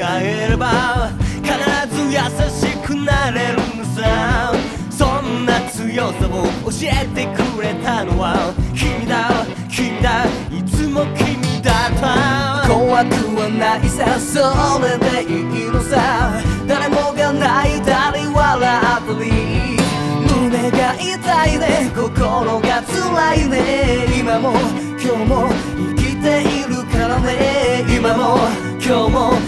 に会えれば必ず優しくなれるのさそんな強さを教えてくれたのは君だ君だいつも君だった怖くはないさそれでいいのさ誰もが泣いたり笑ったり胸が痛いね。心が辛いね。今も今日も生きているからね。今も今日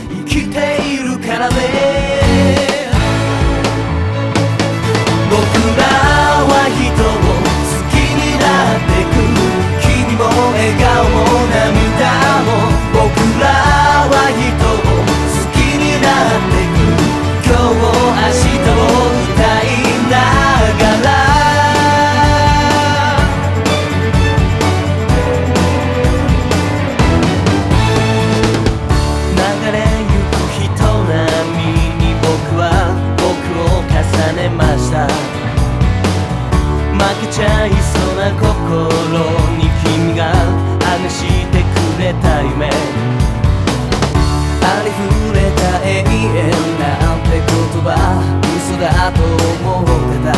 思ってた。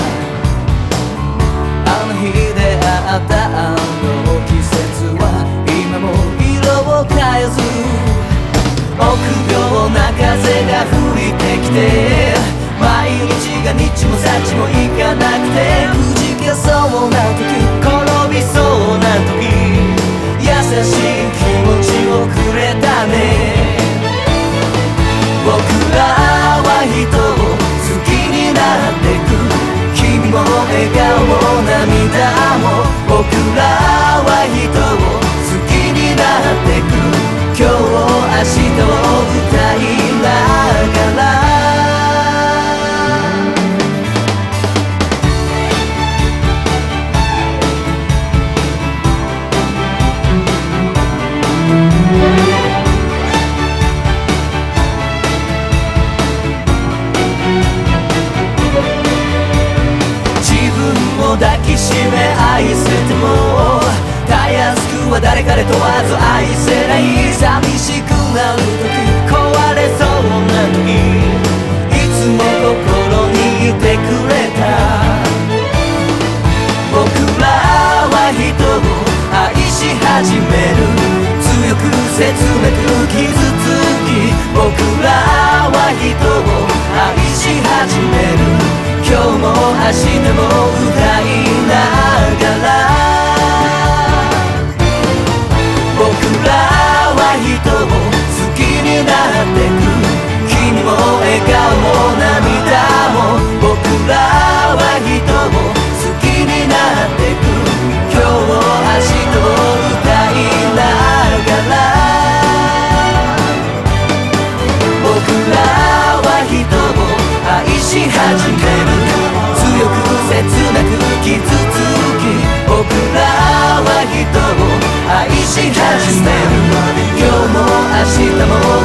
あの日出会ったあの季節は今も色を変えず。臆病な風が吹いてきて。毎日が日も幸もいかなくて。は誰彼問わず愛せない寂しくなる時壊れそうな時いつも心にいてくれた僕らは人を愛し始める強く切なく傷つき僕らは人を愛し始める今日も明日も歌いな強く切なく傷つき僕らは人を愛し始める今日も明日も